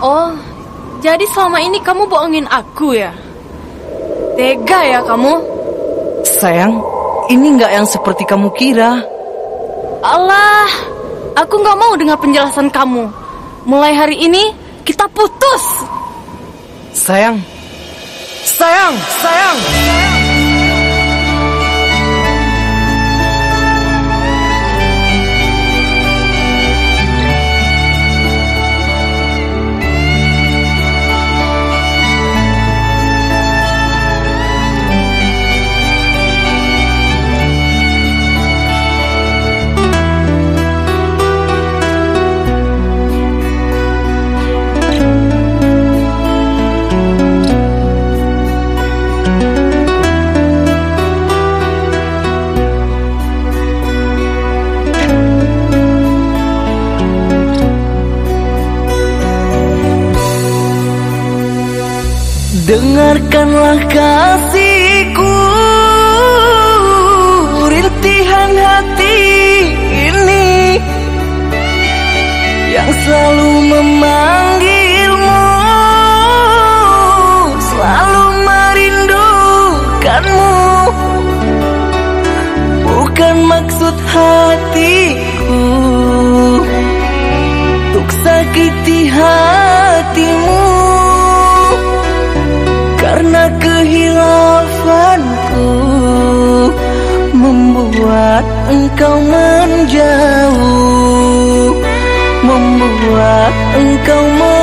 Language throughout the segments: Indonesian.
Oh, jadi selama ini kamu bohongin aku ya? Tega ya kamu? Sayang, ini nggak yang seperti kamu kira. Allah, aku nggak mau dengar penjelasan kamu. Mulai hari ini kita putus. Sayang, sayang, sayang. Dengarkanlah kasihku Rintihan hati ini Yang selalu memanggilmu Selalu merindukanmu. Bukan maksud hatiku kehilafanku Membuat engkau menjauh Membuat engkau menjauh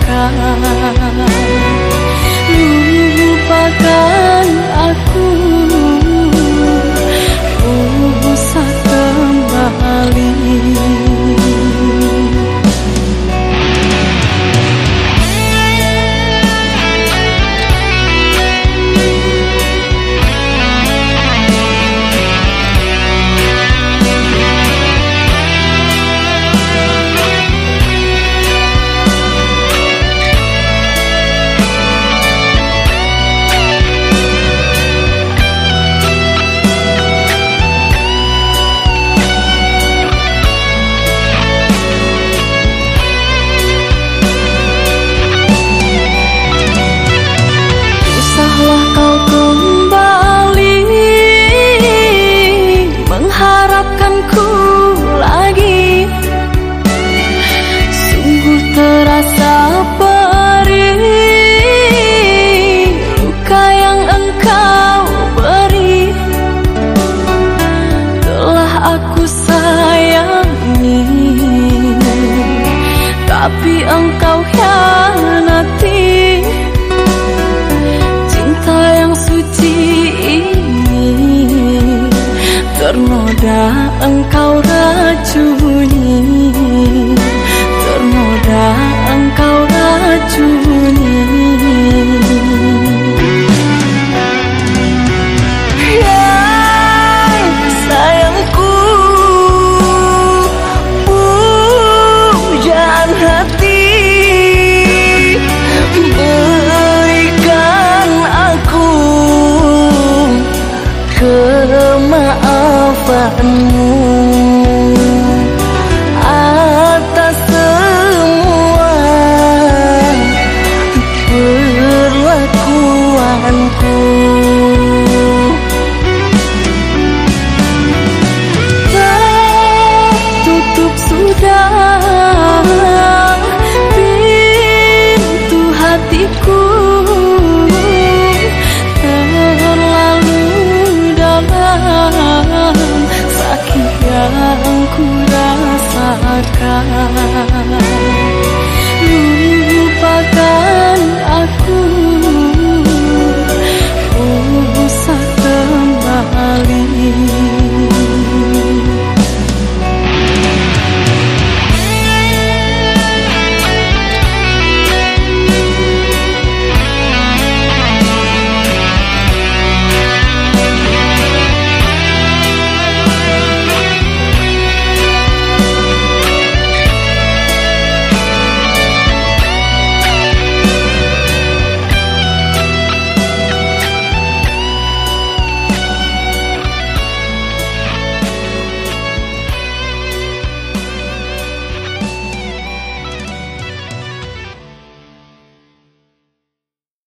acá. Tapi engkau hianati Cinta yang suci ini. Ternoda engkau racuni. Ternoda Terima kasih. Ku kembali